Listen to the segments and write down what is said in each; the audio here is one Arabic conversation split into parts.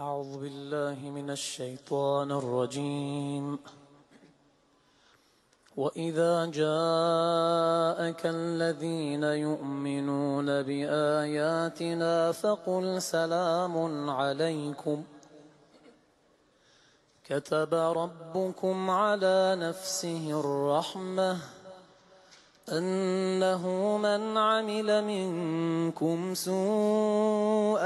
أعوذ بالله من الشيطان الرجيم. وإذا جاءك الذين يؤمنون بآياتنا فقل سلام عليكم. كتب ربكم على نفسه الرحمة أنه من عمل منكم سوءا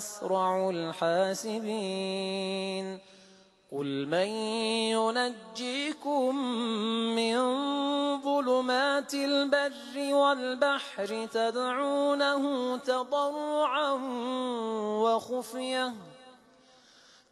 أسرع الحاسبين. قل من ينجيكم من ظلمات البر والبحر تدعونه تضرعا وخفية.